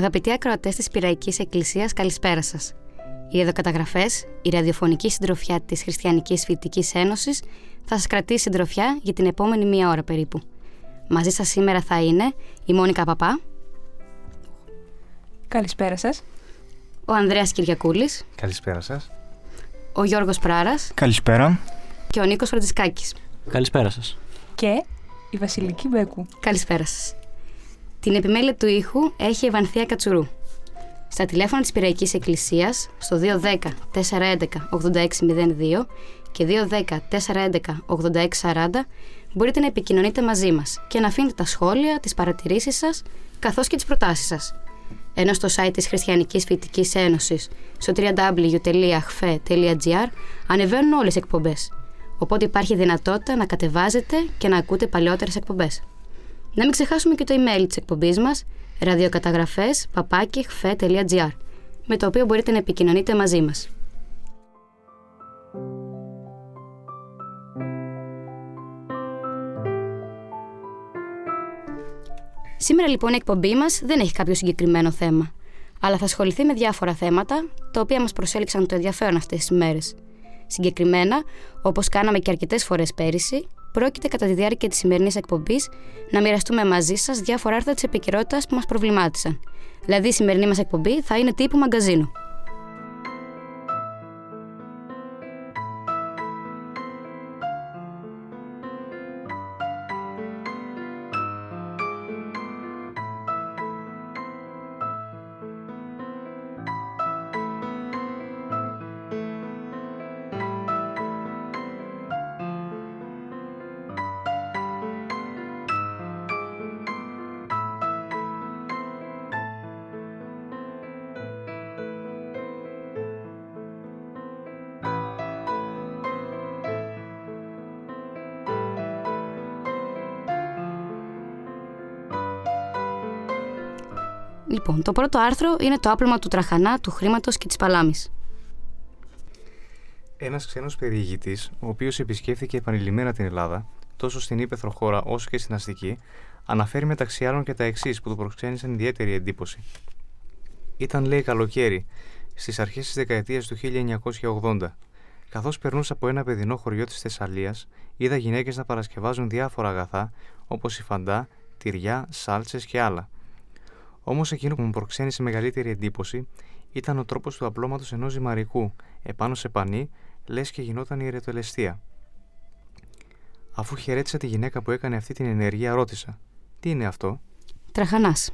Αγαπητοί ακροατές της Πυραϊκής Εκκλησίας, καλησπέρα σας. Οι εδωκαταγραφές, η ραδιοφωνική συντροφιά της Χριστιανικής Φοιτητικής Ένωσης, θα σας κρατήσει συντροφιά για την επόμενη μία ώρα περίπου. Μαζί σας σήμερα θα είναι η Μόνικα Παπά, Καλησπέρα σας. ο Ανδρέας Κυριακούλης, Καλησπέρα σας. ο Γιώργος Πράρας Καλησπέρα. και ο Νίκος Φραντζισκάκης. Καλησπέρα σας. Και η Βασιλική Μπέκου. Καλησπέρα σας. Την επιμέλεια του ήχου έχει η Ευανθία Κατσουρού. Στα τηλέφωνα της Πυραϊκής Εκκλησίας στο 210-411-8602 και 210-411-8640 μπορείτε να επικοινωνείτε μαζί μας και να αφήνετε τα σχόλια, τις παρατηρήσεις σας καθώς και τις προτάσεις σας. Ενώ στο site της Χριστιανικής Φοιτητικής Ένωσης στο www.hfe.gr ανεβαίνουν όλες οι εκπομπές. Οπότε υπάρχει δυνατότητα να κατεβάζετε και να ακούτε παλαιότερες εκπομπές. Να μην ξεχάσουμε και το email της εκπομπής μας ραδιοκαταγραφές papakihfe.gr με το οποίο μπορείτε να επικοινωνείτε μαζί μας. Σήμερα λοιπόν η εκπομπή μας δεν έχει κάποιο συγκεκριμένο θέμα, αλλά θα ασχοληθεί με διάφορα θέματα τα οποία μας προσέλεξαν το ενδιαφέρον αυτές τις μέρες. Συγκεκριμένα, όπως κάναμε και αρκετές φορές πέρυσι, πρόκειται κατά τη διάρκεια της σημερινής εκπομπής να μοιραστούμε μαζί σας διάφορα άρθρα της επικαιρότητας που μας προβλημάτισαν. Δηλαδή η σημερινή μας εκπομπή θα είναι τύπου μαγκαζίνου. Λοιπόν, το πρώτο άρθρο είναι το άπλωμα του τραχανά, του χρήματος και της παλάμης. Ένας ξένος περιηγητής, ο οποίος επισκέφθηκε επανειλημμένα την Ελλάδα, τόσο στην ύπεθρο χώρα όσο και στην αστική, αναφέρει μεταξύ άλλων και τα εξής που του προξένησαν ιδιαίτερη εντύπωση. Ήταν, λέει, καλοκαίρι, στις αρχές της δεκαετίας του 1980. Καθώς περνούσα από ένα παιδινό χωριό της Θεσσαλίας, είδα γυναίκες να παρασκευάζουν διάφορα αγαθά, όπως η φαντά, τυριά, σάλτσες και άλλα. Όμως εκείνο που μου προξένησε μεγαλύτερη εντύπωση ήταν ο τρόπος του απλώματος ενός ζυμαρικού επάνω σε πανί, λες και γινόταν η ερετοελεστία. Αφού χαιρέτησα τη γυναίκα που έκανε αυτή την ενέργεια, ρώτησα: Τι είναι αυτό, Τραχανάς.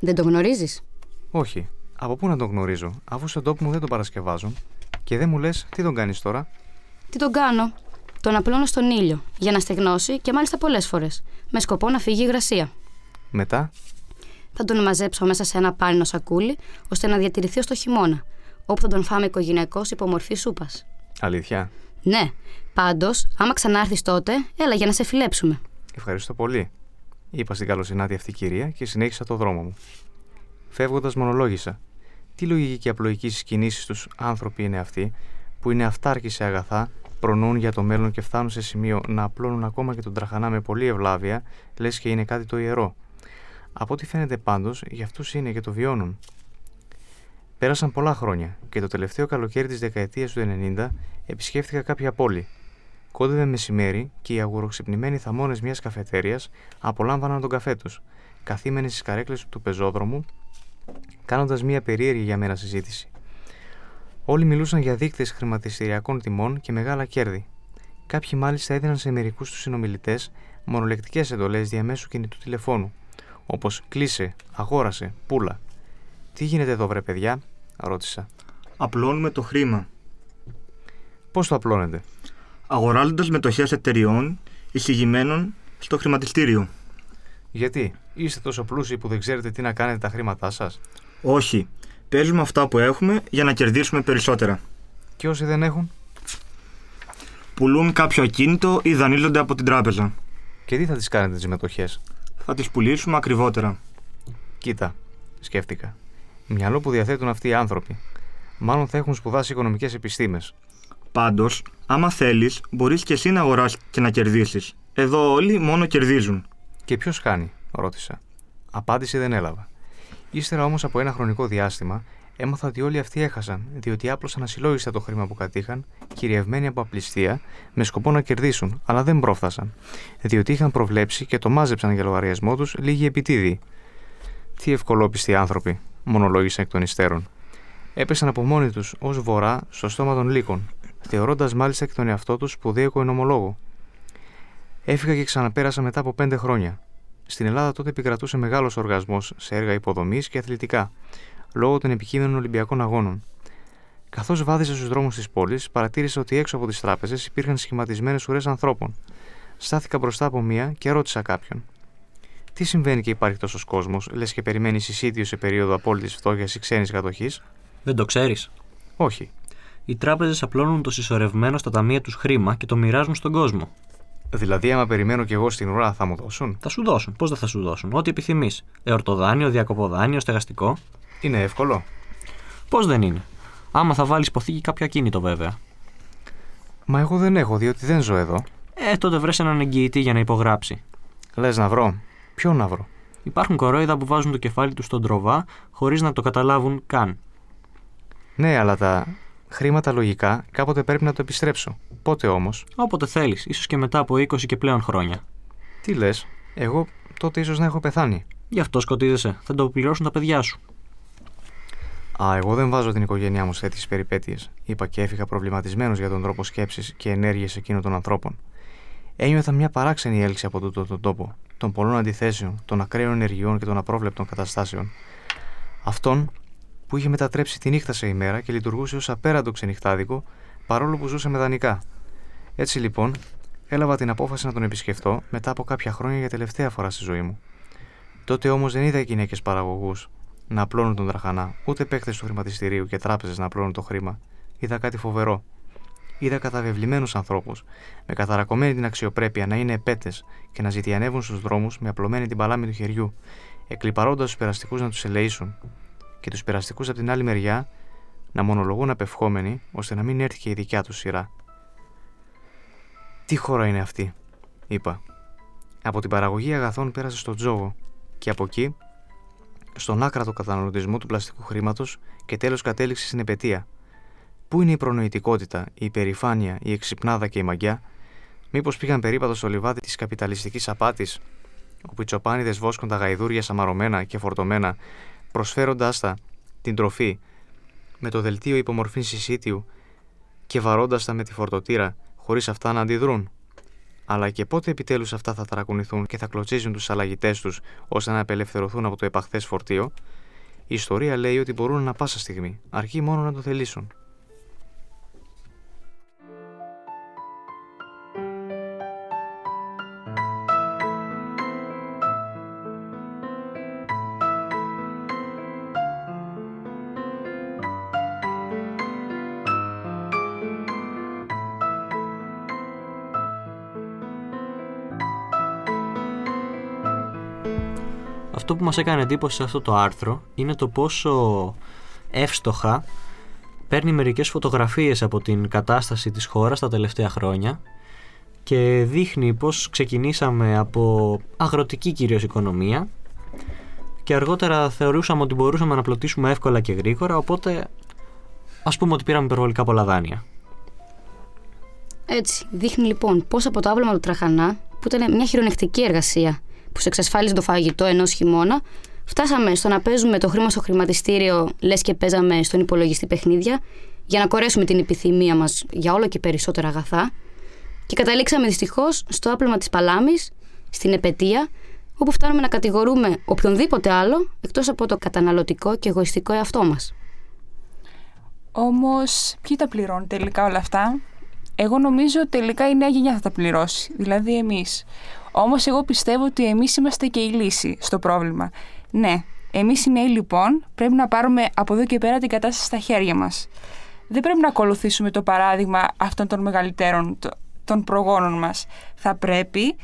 Δεν το γνωρίζεις; Όχι. Από πού να τον γνωρίζω, αφού στον τόπο μου δεν τον παρασκευάζουν. Και δεν μου λες, τι τον κάνεις τώρα; Τι τον κάνω; Τον απλώνω στον ήλιο, για να στεγνώσει και μάλιστα πολλές φορές, με σκοπό να φύγει η υγρασία. Μετά, Θα τον μαζέψω μέσα σε ένα πάνινο σακούλι, ώστε να διατηρηθεί ως το χειμώνα, όπου θα τον φάμε οικογενειακώς υπό μορφή σούπας. αλήθεια; Ναι, πάντως, άμα ξανάρθεις τότε, έλα για να σε φιλέψουμε. Ευχαριστώ πολύ. Είπα στην καλοσυνάτη αυτή κυρία και συνέχισα το δρόμο μου. Φεύγοντας, μονολόγησα. Τι λογική και απλοϊκή στι κινήσει τους άνθρωποι είναι αυτοί, που είναι αυτάρκοι σε αγαθά, προνοούν για το μέλλον και φτάνουν σε σημείο να απλώνουν ακόμα και τον τραχανά με πολλή ευλάβεια, λες και είναι κάτι το ιερό. Από ό,τι φαίνεται πάντως, για αυτούς είναι και το βιώνουν. Πέρασαν πολλά χρόνια και το τελευταίο καλοκαίρι της δεκαετίας του 90 επισκέφθηκα κάποια πόλη. Κόντευε μεσημέρι και οι αγουροξυπνημένοι θαμώνες μιας καφετέριας απολάμβαναν τον καφέ τους, καθήμενοι στις καρέκλες του πεζόδρομου, κάνοντας μια περίεργη για μένα συζήτηση. Όλοι μιλούσαν για δείκτες χρηματιστηριακών τιμών και μεγάλα κέρδη. Κάποιοι μάλιστα έδιναν σε μερικούς τους συνομιλητές μονολεκτικές εντολές διαμέσου κινητού τηλεφώνου, όπως κλείσε, αγόρασε, πούλα. Τι γίνεται εδώ, βρε παιδιά, ρώτησα. Απλώνουμε το χρήμα. Πώς το απλώνετε, Αγοράζοντας μετοχές εταιριών εισηγημένων στο χρηματιστήριο. Γιατί είστε τόσο πλούσιοι που δεν ξέρετε τι να κάνετε τα χρήματά σας, Όχι. Παίζουμε αυτά που έχουμε για να κερδίσουμε περισσότερα. και όσοι δεν έχουν, Πουλούν κάποιο ακίνητο ή δανείζονται από την τράπεζα. και τι θα τις κάνετε τις μετοχές; Θα τις πουλήσουμε ακριβότερα. Κοίτα, σκέφτηκα. Μυαλό που διαθέτουν αυτοί οι άνθρωποι. Μάλλον θα έχουν σπουδάσει οικονομικές επιστήμες. Πάντως, άμα θέλεις, μπορείς και εσύ να αγοράσει και να κερδίσεις. Εδώ όλοι μόνο κερδίζουν. Και ποιος χάνει, ρώτησα. Απάντηση δεν έλαβα. Ύστερα όμως από ένα χρονικό διάστημα, έμαθα ότι όλοι αυτοί έχασαν, διότι άπλωσαν ασυλλόγιστα το χρήμα που κατήχαν, κυριευμένοι από απληστία, με σκοπό να κερδίσουν, αλλά δεν πρόφθασαν, διότι είχαν προβλέψει και το μάζεψαν για λογαριασμό τους λίγοι επιτίδιοι. Τι ευκολόπιστοι άνθρωποι, μονολόγησαν εκ των υστέρων. Έπεσαν από μόνοι τους ως βορρά στο στόμα των λύκων, θεωρώντας μάλιστα και τον εαυτό τους σπουδαίο οικονομολόγο. Έφυγα και ξαναπέρασα μετά από πέντε χρόνια. Στην Ελλάδα τότε επικρατούσε μεγάλος οργασμός σε έργα υποδομής και αθλητικά, λόγω των επικείμενων Ολυμπιακών Αγώνων. Καθώς βάδισα στους δρόμους της πόλης, παρατήρησα ότι έξω από τις τράπεζες υπήρχαν σχηματισμένες ουρές ανθρώπων. Στάθηκα μπροστά από μία και ρώτησα κάποιον. Τι συμβαίνει και υπάρχει τόσος κόσμος, λες και περιμένεις εισίτιο σε περίοδο απόλυτης φτώχειας ή ξένης κατοχής; Δεν το ξέρεις. Όχι. Οι τράπεζες απλώνουν το συσσωρευμένο στα ταμεία τους χρήμα και το μοιράζουν στον κόσμο. Δηλαδή, άμα περιμένω κι εγώ στην ουρά, θα μου δώσουν; Θα σου δώσουν. Πώς δεν θα σου δώσουν. Ό,τι επιθυμείς. Εορτοδάνειο, διακοποδάνειο, στεγαστικό. Είναι εύκολο; Πώς δεν είναι; Άμα θα βάλεις υποθήκη κάποιο ακίνητο βέβαια. Μα εγώ δεν έχω, διότι δεν ζω εδώ. Ε, τότε βρες έναν εγγυητή για να υπογράψει. Λες να βρω. Ποιον να βρω; Υπάρχουν κορόιδα που βάζουν το κεφάλι τους στον τροβά χωρίς να το καταλάβουν καν. Ναι, αλλά τα χρήματα λογικά κάποτε πρέπει να το επιστρέψω. Πότε όμως; Όποτε θέλεις, ίσως και μετά από 20 και πλέον χρόνια. Τι λες, εγώ τότε ίσως να έχω πεθάνει. Γι' αυτό σκοτίζεσαι. Θα το πληρώσουν τα παιδιά σου. Α, εγώ δεν βάζω την οικογένειά μου σε τέτοιες περιπέτειες. Είπα και έφυγα προβληματισμένος για τον τρόπο σκέψης και ενέργεια εκείνων των ανθρώπων. Ένιωθα μια παράξενη έλξη από τούτο τον τόπο, των πολλών αντιθέσεων, των ακραίων ενεργειών και των απρόβλεπτων καταστάσεων. Αυτόν που είχε μετατρέψει τη νύχτα σε ημέρα και λειτουργούσε ως απέραντο ξενυχτάδικο, παρόλο που ζούσε με δανεικά. Έτσι λοιπόν, έλαβα την απόφαση να τον επισκεφτώ μετά από κάποια χρόνια για τελευταία φορά στη ζωή μου. Τότε όμως δεν είδα γυναίκες παραγωγούς να απλώνουν τον τραχανά, ούτε παίκτες του χρηματιστηρίου και τράπεζες να απλώνουν το χρήμα. Είδα κάτι φοβερό. Είδα καταβεβλημένους ανθρώπους, με καταρακωμένη την αξιοπρέπεια να είναι επέτες και να ζητιανεύουν στους δρόμους με απλωμένη την παλάμη του χεριού, εκλυπαρώντα τους περαστικούς να τους ελεήσουν, και τους περαστικούς από την άλλη μεριά να μονολογούν απευχόμενοι, ώστε να μην έρθει και η δικιά τους σειρά. Τι χώρα είναι αυτή, είπα. Από την παραγωγή αγαθών πέρασε στο τζόγο και από εκεί στον άκρατο καταναλωτισμό του πλαστικού χρήματος και τέλος κατέληξε στην επαιτία. Πού είναι η προνοητικότητα, η υπερηφάνεια, η εξυπνάδα και η μαγιά, μήπως πήγαν περίπατο στο λιβάδι της καπιταλιστικής απάτης, όπου οι τσοπάνιδες βόσκουν τα γαϊδούρια σαμαρωμένα και φορτωμένα, προσφέροντάς τα την τροφή με το δελτίο υπομορφής συσίτιου και βαρώντα τα με τη φορτωτήρα, χωρίς αυτά να αντιδρούν; Αλλά και πότε επιτέλους αυτά θα ταρακουνηθούν και θα κλωτσίζουν τους αλλαγητές τους ώστε να απελευθερωθούν από το επαχθές φορτίο, η ιστορία λέει ότι μπορούν ανα πάσα στιγμή, αρκεί μόνο να το θελήσουν. Αυτό που μας έκανε εντύπωση σε αυτό το άρθρο είναι το πόσο εύστοχα παίρνει μερικές φωτογραφίες από την κατάσταση της χώρας τα τελευταία χρόνια και δείχνει πως ξεκινήσαμε από αγροτική κυρίως οικονομία και αργότερα θεωρούσαμε ότι μπορούσαμε να πλωτίσουμε εύκολα και γρήγορα οπότε ας πούμε ότι πήραμε υπερβολικά πολλά δάνεια. Έτσι, δείχνει λοιπόν πώ από το άπλωμα του τραχανά, που ήταν μια χειρονεκτική εργασία που σε εξασφάλιζε το φαγητό ενός χειμώνα, φτάσαμε στο να παίζουμε το χρήμα στο χρηματιστήριο, λες και παίζαμε στον υπολογιστή παιχνίδια, για να κορέσουμε την επιθυμία μας για όλο και περισσότερα αγαθά. Και καταλήξαμε δυστυχώς στο άπλωμα της παλάμης, στην επαιτία, όπου φτάνουμε να κατηγορούμε οποιονδήποτε άλλο εκτός από το καταναλωτικό και εγωιστικό εαυτό μας. Όμως, ποιοι τα πληρώνουν τελικά όλα αυτά; Εγώ νομίζω τελικά η νέα γενιά θα τα πληρώσει, δηλαδή εμείς. Όμως, εγώ πιστεύω ότι εμείς είμαστε και η λύση στο πρόβλημα. Ναι, εμείς οι νέοι λοιπόν πρέπει να πάρουμε από εδώ και πέρα την κατάσταση στα χέρια μας. Δεν πρέπει να ακολουθήσουμε το παράδειγμα αυτών των μεγαλύτερων, των προγόνων μας. Θα πρέπει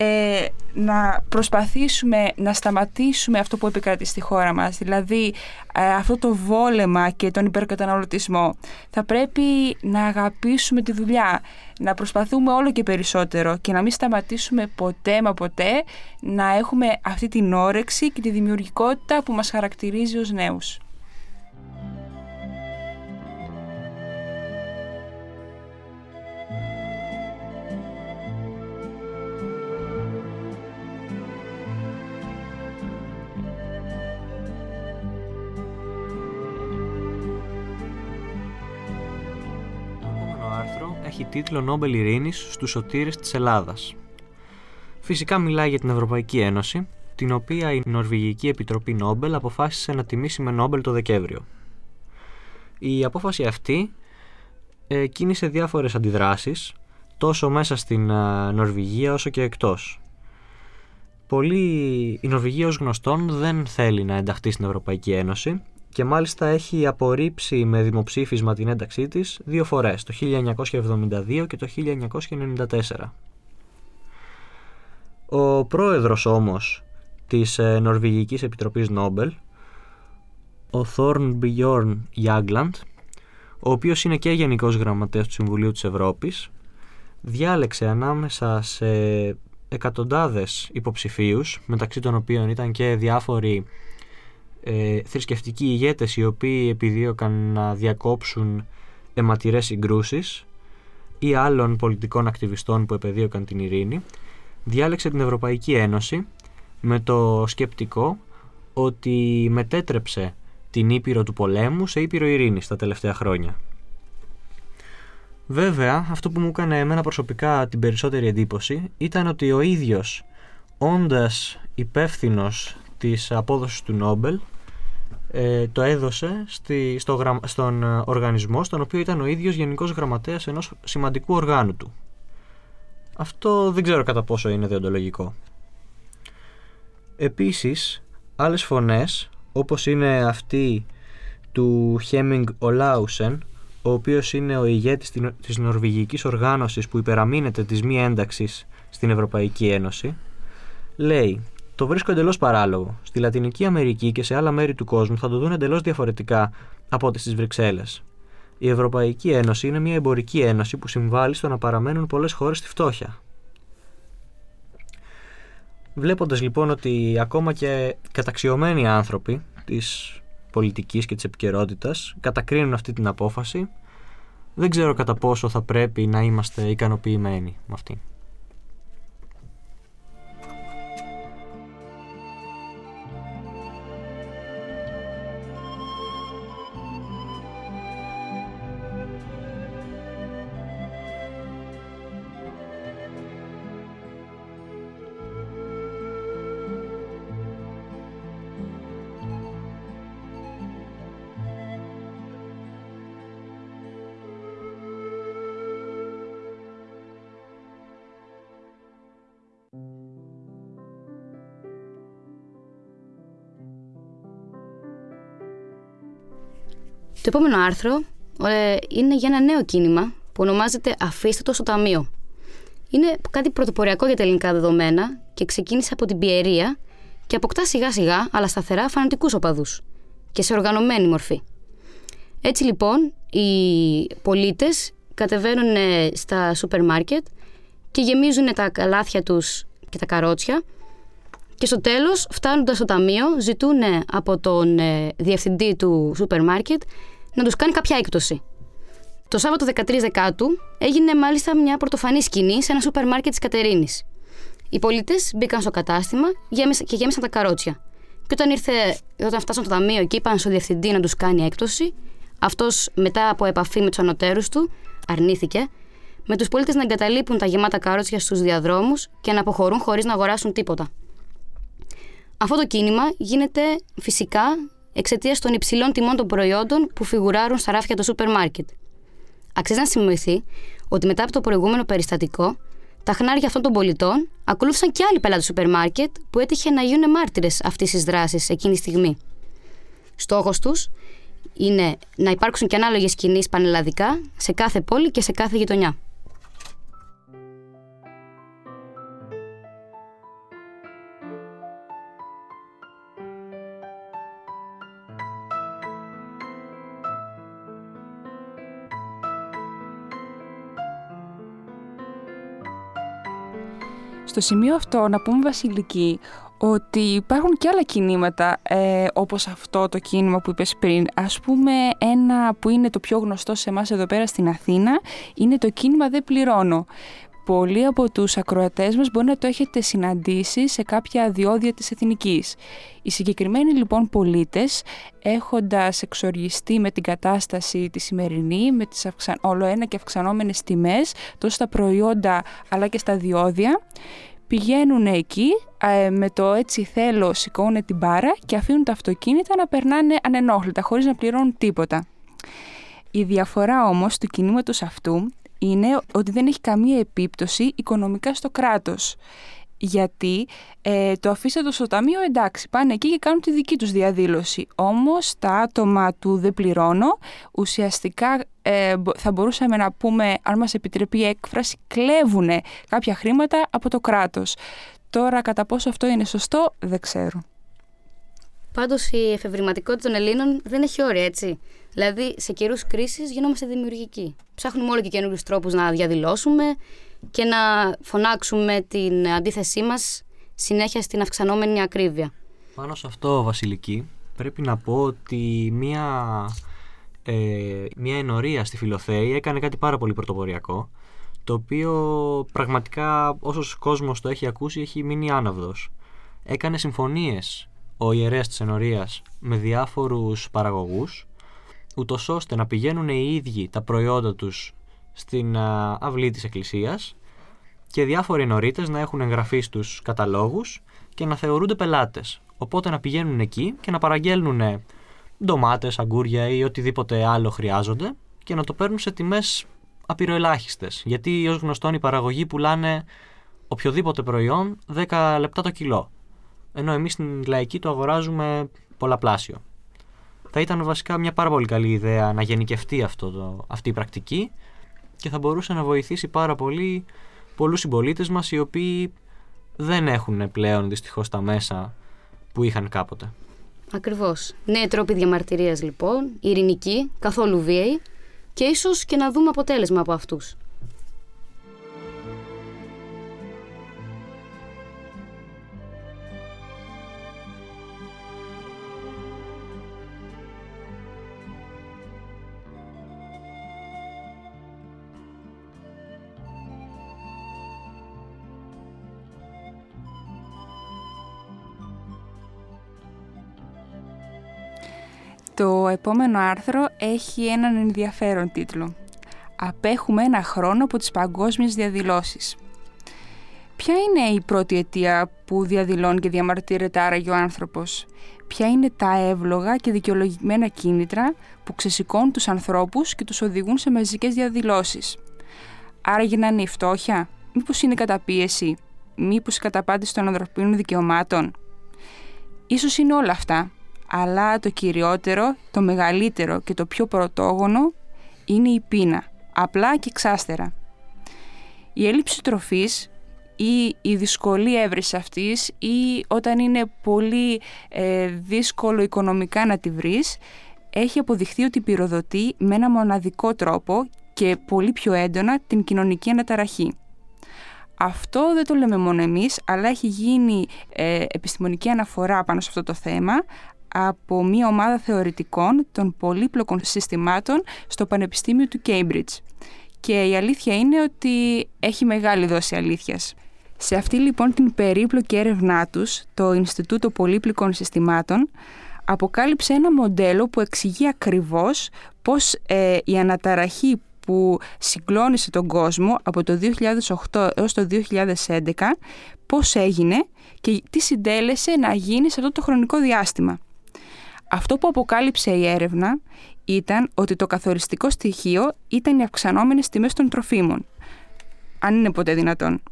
ε, να προσπαθήσουμε να σταματήσουμε αυτό που επικρατεί στη χώρα μας, δηλαδή ε, αυτό το βόλεμα και τον υπερκαταναλωτισμό. Θα πρέπει να αγαπήσουμε τη δουλειά, να προσπαθούμε όλο και περισσότερο και να μην σταματήσουμε ποτέ μα ποτέ να έχουμε αυτή την όρεξη και τη δημιουργικότητα που μας χαρακτηρίζει ως νέους. Έχει τίτλο Νόμπελ Ειρήνης στους σωτήρες της Ελλάδας. Φυσικά μιλάει για την Ευρωπαϊκή Ένωση, την οποία η Νορβηγική Επιτροπή Νόμπελ αποφάσισε να τιμήσει με Νόμπελ το Δεκέμβριο. Η απόφαση αυτή ε, κίνησε διάφορες αντιδράσεις, τόσο μέσα στην ε, Νορβηγία όσο και εκτός. Πολύ... Η Νορβηγία ως γνωστόν δεν θέλει να ενταχθεί στην Ευρωπαϊκή Ένωση και μάλιστα έχει απορρίψει με δημοψήφισμα την ένταξή της δύο φορές, το 1972 και το 1994. Ο πρόεδρος όμως της ε, Νορβηγικής Επιτροπής Νόμπελ, ο Θόρν Μπιόρν Γιάγκλαντ, ο οποίος είναι και Γενικός Γραμματέας του Συμβουλίου της Ευρώπης, διάλεξε ανάμεσα σε εκατοντάδες υποψηφίους, μεταξύ των οποίων ήταν και διάφοροι ε, θρησκευτικοί ηγέτες οι οποίοι επιδίωκαν να διακόψουν αιματηρές συγκρούσεις ή άλλων πολιτικών ακτιβιστών που επεδίωκαν την ειρήνη, διάλεξε την Ευρωπαϊκή Ένωση με το σκεπτικό ότι μετέτρεψε την Ήπειρο του πολέμου σε Ήπειρο ειρήνης τα τελευταία χρόνια. Βέβαια, αυτό που μου έκανε εμένα προσωπικά την περισσότερη εντύπωση ήταν ότι ο ίδιος, όντας υπεύθυνος της απόδοσης του Νόμπελ ε, το έδωσε στη, στο, στον ε, οργανισμό στον οποίο ήταν ο ίδιος γενικός γραμματέας ενός σημαντικού οργάνου του. Αυτό δεν ξέρω κατά πόσο είναι διοντολογικό. Επίσης, άλλες φωνές, όπως είναι αυτή του Χέμινγκ Ολάουσεν, ο οποίος είναι ο ηγέτης της νορβηγικής οργάνωσης που υπεραμείνεται της μη ένταξης στην Ευρωπαϊκή Ένωση, λέει το βρίσκω εντελώς παράλογο. Στη Λατινική Αμερική και σε άλλα μέρη του κόσμου θα το δουν εντελώς διαφορετικά από ό,τι στις Βρυξέλλες. Η Ευρωπαϊκή Ένωση είναι μια εμπορική ένωση που συμβάλλει στο να παραμένουν πολλές χώρες στη φτώχεια. Βλέποντας λοιπόν ότι ακόμα και καταξιωμένοι άνθρωποι της πολιτικής και της επικαιρότητας κατακρίνουν αυτή την απόφαση, δεν ξέρω κατά πόσο θα πρέπει να είμαστε ικανοποιημένοι με αυτή. Το επόμενο άρθρο ε, είναι για ένα νέο κίνημα που ονομάζεται Αφήστε το στο Ταμείο. Είναι κάτι πρωτοποριακό για τα ελληνικά δεδομένα και ξεκίνησε από την Πιερία και αποκτά σιγά σιγά αλλά σταθερά φανατικούς οπαδούς και σε οργανωμένη μορφή. Έτσι λοιπόν οι πολίτες κατεβαίνουν ε, στα σούπερ μάρκετ και γεμίζουν τα καλάθια τους και τα καρότσια και στο τέλος φτάνοντας στο ταμείο ζητούν από τον ε, διευθυντή του σούπερ μάρκετ να τους κάνει κάποια έκπτωση. Το Σάββατο 13 Δεκάτου έγινε μάλιστα μια πρωτοφανή σκηνή σε ένα σούπερ μάρκετ της Κατερίνης. Οι πολίτες μπήκαν στο κατάστημα και γέμισαν τα καρότσια. Και όταν, ήρθε, όταν φτάσαν στο ταμείο και είπαν στον διευθυντή να τους κάνει έκπτωση, αυτός μετά από επαφή με τους ανωτέρους του αρνήθηκε με τους πολίτες να εγκαταλείπουν τα γεμάτα καρότσια στους διαδρόμους και να αποχωρούν χωρίς να αγοράσουν τίποτα. Αυτό το κίνημα γίνεται φυσικά εξαιτίας των υψηλών τιμών των προϊόντων που φιγουράρουν στα ράφια του σούπερ μάρκετ. Αξίζει να σημειωθεί ότι μετά από το προηγούμενο περιστατικό, τα χνάρια αυτών των πολιτών ακολούθησαν και άλλοι πελάτες του σούπερ μάρκετ που έτυχε να γίνουν μάρτυρες αυτής της δράσης εκείνη τη στιγμή. Στόχος τους είναι να υπάρξουν και ανάλογες κινήσεις πανελλαδικά σε κάθε πόλη και σε κάθε γειτονιά. Στο σημείο αυτό να πούμε Βασιλική ότι υπάρχουν και άλλα κινήματα ε, όπως αυτό το κίνημα που είπες πριν. Ας πούμε ένα που είναι το πιο γνωστό σε εμάς εδώ πέρα στην Αθήνα είναι το κίνημα «Δεν πληρώνω». Πολλοί από τους ακροατές μας μπορεί να το έχετε συναντήσει σε κάποια διόδια της Εθνικής. Οι συγκεκριμένοι λοιπόν πολίτες έχοντας εξοργιστεί με την κατάσταση τη σημερινή, με τις αυξα... όλο ένα και αυξανόμενες τιμές τόσο στα προϊόντα αλλά και στα διόδια, πηγαίνουν εκεί ε, με το έτσι θέλω σηκώνουν την μπάρα και αφήνουν τα αυτοκίνητα να περνάνε ανενόχλητα χωρίς να πληρώνουν τίποτα. Η διαφορά όμως του κινήματος αυτού είναι ότι δεν έχει καμία επίπτωση οικονομικά στο κράτος. Γιατί ε, το αφήσατε στο ταμείο εντάξει πάνε εκεί και κάνουν τη δική τους διαδήλωση. Όμως τα άτομα του δεν πληρώνω ουσιαστικά ε, θα μπορούσαμε να πούμε αν μας επιτρέπει η έκφραση κλέβουν κάποια χρήματα από το κράτος. Τώρα κατά πόσο αυτό είναι σωστό δεν ξέρω. Πάντως η εφευρηματικότητα των Ελλήνων δεν έχει όρια, έτσι. Δηλαδή, σε καιρούς κρίσης γινόμαστε δημιουργικοί. Ψάχνουμε όλο και καινούριους τρόπους να διαδηλώσουμε και να φωνάξουμε την αντίθεσή μας συνέχεια στην αυξανόμενη ακρίβεια. Πάνω σε αυτό, Βασιλική, πρέπει να πω ότι μία, ε, μία ενορία στη Φιλοθέη έκανε κάτι πάρα πολύ πρωτοποριακό, το οποίο πραγματικά όσος κόσμος το έχει ακούσει έχει μείνει άναυδος. Έκανε συμφωνίες ο ιερέας της ενορίας με διάφορους παραγωγούς ούτως ώστε να πηγαίνουν οι ίδιοι τα προϊόντα τους στην αυλή της εκκλησίας και διάφοροι ενορίτες να έχουν εγγραφείς στους καταλόγους και να θεωρούνται πελάτες. Οπότε να πηγαίνουν εκεί και να παραγγέλνουν ντομάτες, αγκούρια ή οτιδήποτε άλλο χρειάζονται και να το παίρνουν σε τιμές απειροελάχιστες. Γιατί ως γνωστόν οι παραγωγοί πουλάνε οποιοδήποτε προϊόν 10 λεπτά το κιλό ενώ εμείς στην λαϊκή το αγοράζουμε πολλαπλάσιο. Θα ήταν βασικά μια πάρα πολύ καλή ιδέα να γενικευτεί αυτό το, αυτή η πρακτική και θα μπορούσε να βοηθήσει πάρα πολύ πολλούς συμπολίτες μας οι οποίοι δεν έχουν πλέον δυστυχώς τα μέσα που είχαν κάποτε. Ακριβώς. Νέοι τρόποι διαμαρτυρίας λοιπόν, ειρηνικοί, καθόλου βίαιοι και ίσως και να δούμε αποτέλεσμα από αυτούς. Το επόμενο άρθρο έχει έναν ενδιαφέρον τίτλο. Απέχουμε ένα χρόνο από τις παγκόσμιες διαδηλώσεις. Ποια είναι η πρώτη αιτία που διαδηλώνει και διαμαρτύρεται άραγε ο άνθρωπος; Ποια είναι τα εύλογα και δικαιολογημένα κίνητρα που ξεσηκώνουν τους ανθρώπους και τους οδηγούν σε μαζικές διαδηλώσεις; Άραγε να είναι η φτώχεια, μήπως είναι η καταπίεση, μήπως η καταπάτηση των ανθρωπίνων δικαιωμάτων; Ίσως είναι όλα αυτά αλλά το κυριότερο, το μεγαλύτερο και το πιο πρωτόγονο είναι η πείνα, απλά και εξάστερα. Η έλλειψη τροφής ή η δυσκολία έβρεση αυτής ή όταν είναι πολύ ε, δύσκολο οικονομικά να τη βρεις, έχει αποδειχθεί ότι πυροδοτεί με ένα μοναδικό τρόπο και πολύ πιο έντονα την κοινωνική αναταραχή. Αυτό δεν το λέμε μόνο εμείς, αλλά έχει γίνει ε, επιστημονική αναφορά πάνω σε αυτό το θέμα από μια ομάδα θεωρητικών των πολύπλοκων συστημάτων στο Πανεπιστήμιο του Cambridge. Και η αλήθεια είναι ότι έχει μεγάλη δόση αλήθειας. Σε αυτή λοιπόν την περίπλοκη έρευνά τους, το Ινστιτούτο Πολύπλοκων Συστημάτων αποκάλυψε ένα μοντέλο που εξηγεί ακριβώς πώς ε, η αναταραχή που συγκλώνησε τον κόσμο από το 2008 έως το 2011, πώς έγινε και τι συντέλεσε να γίνει σε αυτό το χρονικό διάστημα. Αυτό που αποκάλυψε η έρευνα ήταν ότι το καθοριστικό στοιχείο ήταν οι αυξανόμενες τιμές των τροφίμων. Αν είναι ποτέ δυνατόν.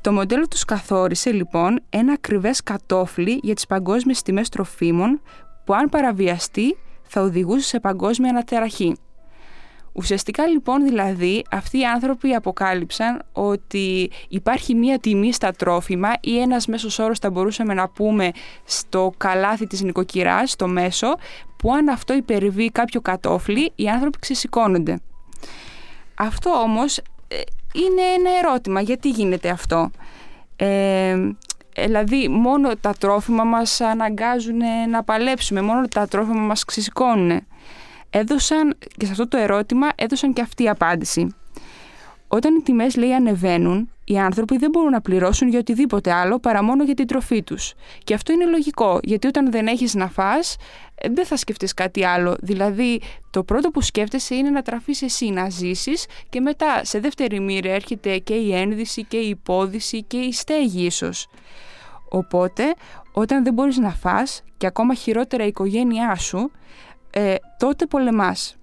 Το μοντέλο τους καθόρισε λοιπόν ένα ακριβές κατόφλι για τις παγκόσμιες τιμές τροφίμων που αν παραβιαστεί θα οδηγούσε σε παγκόσμια ανατεραχή. Ουσιαστικά λοιπόν δηλαδή αυτοί οι άνθρωποι αποκάλυψαν ότι υπάρχει μία τιμή στα τρόφιμα ή ένας μέσος όρος θα μπορούσαμε να πούμε στο καλάθι της νοικοκυράς, στο μέσο, που αν αυτό υπερβεί κάποιο κατόφλι οι άνθρωποι ξεσηκώνονται. Αυτό όμως ε, είναι ένα ερώτημα. Γιατί γίνεται αυτό; Ε, δηλαδή μόνο τα τρόφιμα μας αναγκάζουν να παλέψουμε, μόνο τα τρόφιμα μας ξεσηκώνουν έδωσαν και σε αυτό το ερώτημα έδωσαν και αυτή η απάντηση. Όταν οι τιμές λέει ανεβαίνουν, οι άνθρωποι δεν μπορούν να πληρώσουν για οτιδήποτε άλλο παρά μόνο για την τροφή τους. Και αυτό είναι λογικό, γιατί όταν δεν έχεις να φας, ε, δεν θα σκεφτείς κάτι άλλο. Δηλαδή, το πρώτο που σκέφτεσαι είναι να τραφείς εσύ, να ζήσεις και μετά σε δεύτερη μοίρα έρχεται και η ένδυση και η υπόδηση και η στέγη ίσως. Οπότε, όταν δεν μπορείς να φας και ακόμα χειρότερα η οικογένειά σου, ε, τότε πολεμάς.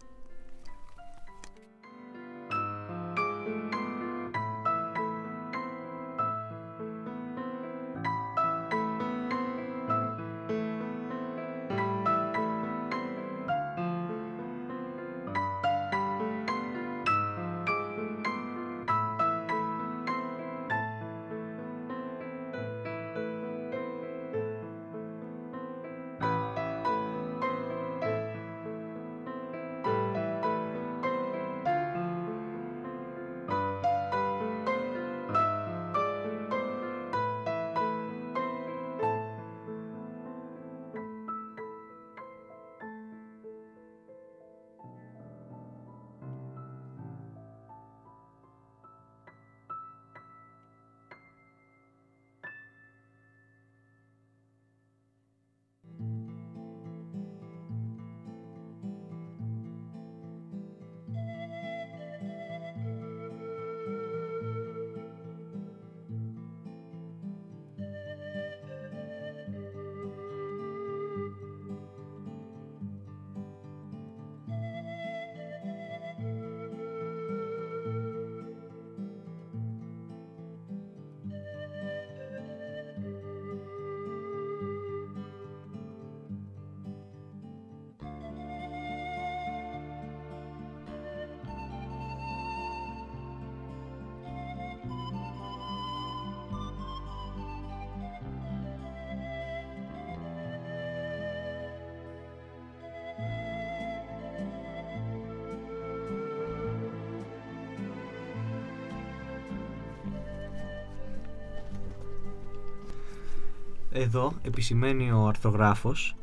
Εδώ επισημαίνει ο αρθρογράφος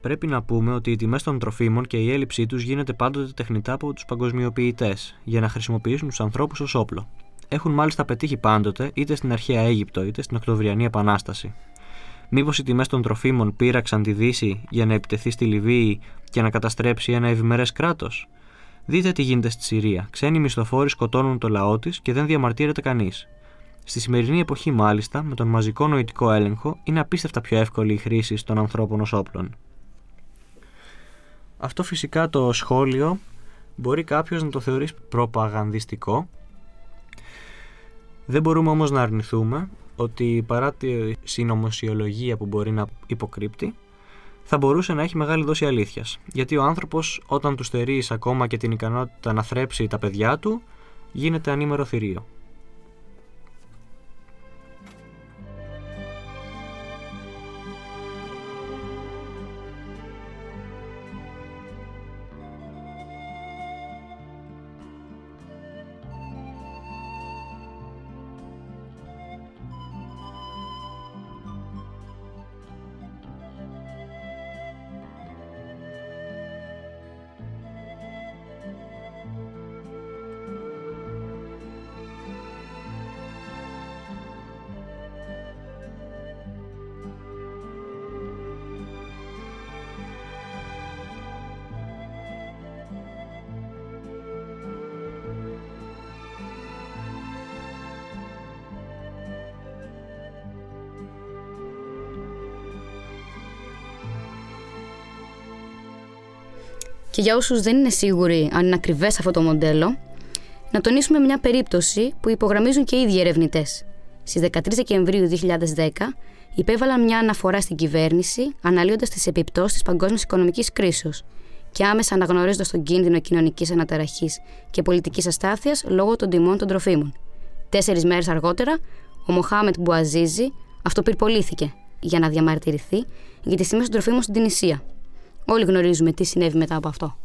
Πρέπει να πούμε ότι οι τιμές των τροφίμων και η έλλειψή τους γίνεται πάντοτε τεχνητά από τους παγκοσμιοποιητές για να χρησιμοποιήσουν τους ανθρώπους ως όπλο. Έχουν μάλιστα πετύχει πάντοτε είτε στην αρχαία Αίγυπτο είτε στην Οκτωβριανή Επανάσταση. Μήπως οι τιμές των τροφίμων πείραξαν τη Δύση για να επιτεθεί στη Λιβύη και να καταστρέψει ένα ευημερές κράτος; Δείτε τι γίνεται στη Συρία. Ξένοι μισθοφόροι σκοτώνουν το λαό της και δεν διαμαρτύρεται κανείς. Στη σημερινή εποχή, μάλιστα, με τον μαζικό νοητικό έλεγχο, είναι απίστευτα πιο εύκολη η χρήση των ανθρώπων ως όπλων. Αυτό φυσικά το σχόλιο μπορεί κάποιος να το θεωρήσει προπαγανδιστικό. Δεν μπορούμε όμως να αρνηθούμε ότι παρά τη συνωμοσιολογία που μπορεί να υποκρύπτει, θα μπορούσε να έχει μεγάλη δόση αλήθειας. Γιατί ο άνθρωπος όταν του στερείς ακόμα και την ικανότητα να θρέψει τα παιδιά του, γίνεται ανήμερο θηρίο. Και για όσους δεν είναι σίγουροι αν είναι ακριβές αυτό το μοντέλο, να τονίσουμε μια περίπτωση που υπογραμμίζουν και οι ίδιοι ερευνητές. Στις 13 Δεκεμβρίου 2010 υπέβαλαν μια αναφορά στην κυβέρνηση αναλύοντας τις επιπτώσεις της παγκόσμιας οικονομικής κρίσεω και άμεσα αναγνωρίζοντας τον κίνδυνο κοινωνικής αναταραχής και πολιτικής αστάθειας λόγω των τιμών των τροφίμων. Τέσσερις μέρες αργότερα, ο Μοχάμετ Μπουαζίζη αυτοπυρπολήθηκε για να διαμαρτυρηθεί για τις τιμές των τροφίμων στην Τινησία. Όλοι γνωρίζουμε τι συνέβη μετά από αυτό.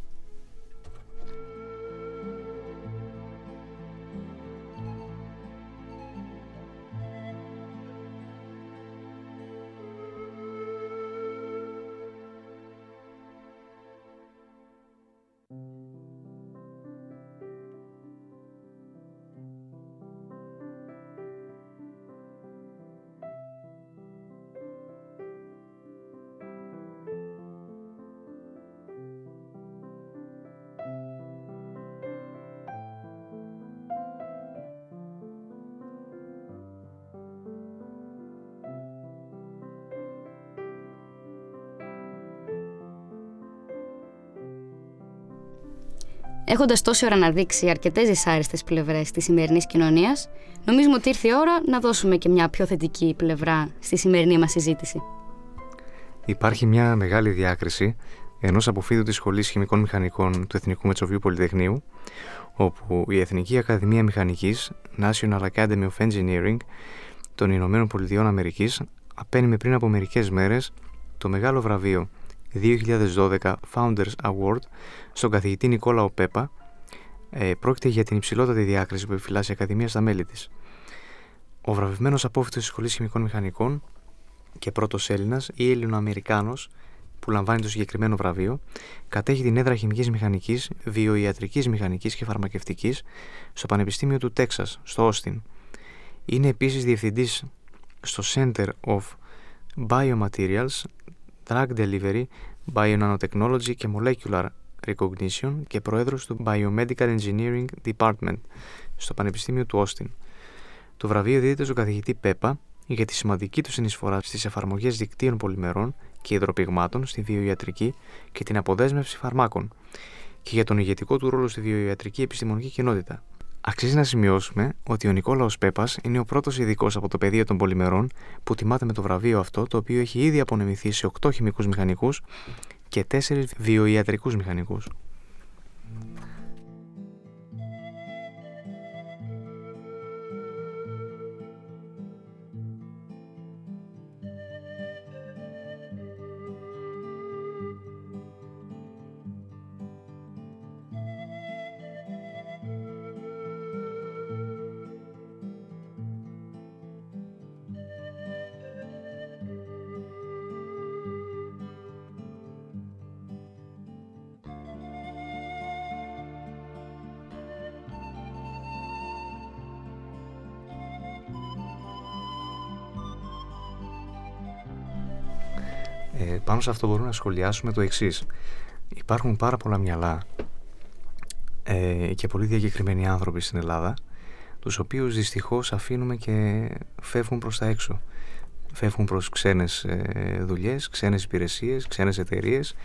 Έχοντας τόση ώρα να δείξει αρκετές δυσάρεστες πλευρές της σημερινής κοινωνίας, νομίζουμε ότι ήρθε η ώρα να δώσουμε και μια πιο θετική πλευρά στη σημερινή μας συζήτηση. Υπάρχει μια μεγάλη διάκριση ενός αποφύτου της Σχολής Χημικών Μηχανικών του Εθνικού Μετσοβίου Πολυτεχνείου, όπου η Εθνική Ακαδημία Μηχανικής, National Academy of Engineering των Ηνωμένων Πολιτειών Αμερικής, απένιμε πριν από μερικές μέρες το μεγάλο βραβείο 2012 Founders Award στον καθηγητή Νικόλα Οπέπα. Ε, πρόκειται για την υψηλότατη διάκριση που επιφυλάσσει η Ακαδημία στα μέλη της. Ο βραβευμένος απόφυτο της Σχολής Χημικών Μηχανικών και πρώτος Έλληνας ή Έλληνο-Αμερικάνος που λαμβάνει το συγκεκριμένο βραβείο, κατέχει την έδρα χημικής μηχανικής, βιοιατρικής μηχανικής και φαρμακευτικής στο Πανεπιστήμιο του Τέξας, στο Όστιν. Είναι επίσης διευθυντής στο Center of Biomaterials Drug Delivery, Bionanotechnology και Molecular Recognition και πρόεδρος του Biomedical Engineering Department στο Πανεπιστήμιο του Όστιν. Το βραβείο δίδεται στον καθηγητή Πέπα για τη σημαντική του συνεισφορά στις εφαρμογές δικτύων πολυμερών και υδροπηγμάτων στη βιοιατρική και την αποδέσμευση φαρμάκων και για τον ηγετικό του ρόλο στη βιοιατρική επιστημονική κοινότητα. Αξίζει να σημειώσουμε ότι ο Νικόλαος Πέπας είναι ο πρώτος ειδικός από το πεδίο των πολυμερών που τιμάται με το βραβείο αυτό, το οποίο έχει ήδη απονεμηθεί σε 8 χημικούς μηχανικούς και 4 βιοιατρικούς μηχανικούς. Πάνω σε αυτό μπορούμε να σχολιάσουμε το εξής. Υπάρχουν πάρα πολλά μυαλά ε, και πολύ διακεκριμένοι άνθρωποι στην Ελλάδα τους οποίους δυστυχώς αφήνουμε και φεύγουν προς τα έξω. Φεύγουν προς ξένες ε, δουλειές, ξένες υπηρεσίες, ξένες εταιρείες